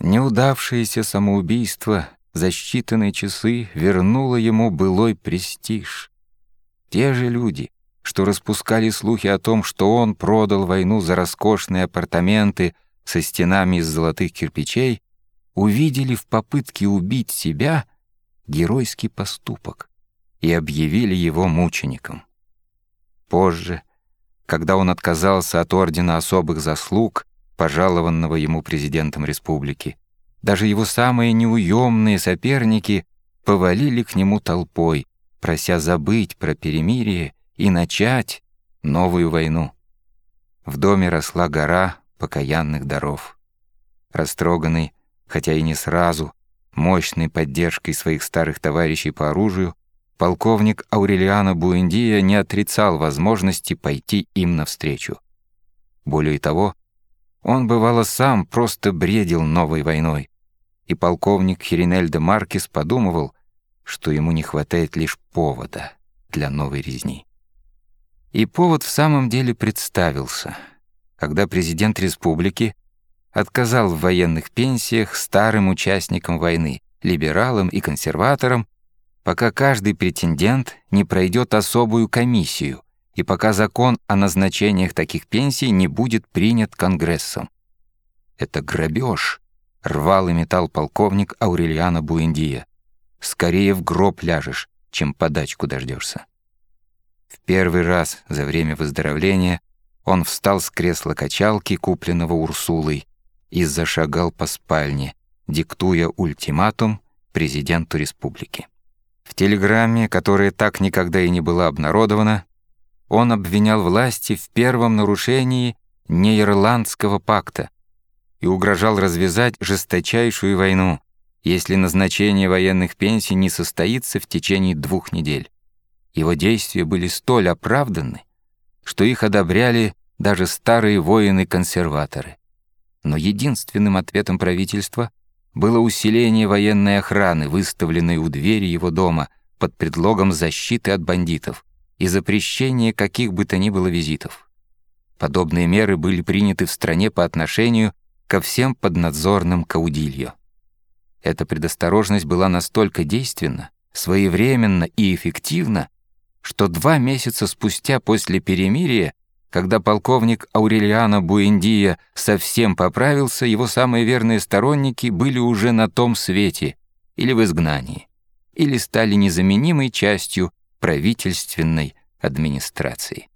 Неудавшееся самоубийство за считанные часы вернуло ему былой престиж. Те же люди, что распускали слухи о том, что он продал войну за роскошные апартаменты со стенами из золотых кирпичей, увидели в попытке убить себя геройский поступок и объявили его мучеником. Позже, когда он отказался от ордена особых заслуг, пожалованного ему президентом республики, даже его самые неуемные соперники повалили к нему толпой, прося забыть про перемирие и начать новую войну. В доме росла гора покаянных даров. Растроганный, хотя и не сразу, мощной поддержкой своих старых товарищей по оружию, полковник Аурелиано Буэндия не отрицал возможности пойти им навстречу. Более того, он, бывало, сам просто бредил новой войной, и полковник Хиринель де Маркис подумывал, что ему не хватает лишь повода для новой резни. И повод в самом деле представился, когда президент республики отказал в военных пенсиях старым участникам войны, либералам и консерваторам, пока каждый претендент не пройдет особую комиссию и пока закон о назначениях таких пенсий не будет принят Конгрессом. Это грабеж, рвал и металл полковник Аурельяна Буэндия. Скорее в гроб ляжешь, чем подачку дождешься. В первый раз за время выздоровления он встал с кресла качалки, купленного Урсулой, и зашагал по спальне, диктуя ультиматум президенту республики. В телеграмме, которая так никогда и не была обнародована, он обвинял власти в первом нарушении Нейрландского пакта и угрожал развязать жесточайшую войну, если назначение военных пенсий не состоится в течение двух недель. Его действия были столь оправданы, что их одобряли даже старые воины-консерваторы. Но единственным ответом правительства было усиление военной охраны, выставленной у двери его дома под предлогом защиты от бандитов и запрещения каких бы то ни было визитов. Подобные меры были приняты в стране по отношению ко всем поднадзорным каудилью. Эта предосторожность была настолько действенна, своевременна и эффективна, что два месяца спустя после перемирия, когда полковник Аурелиано Буэндия совсем поправился, его самые верные сторонники были уже на том свете или в изгнании, или стали незаменимой частью правительственной администрации.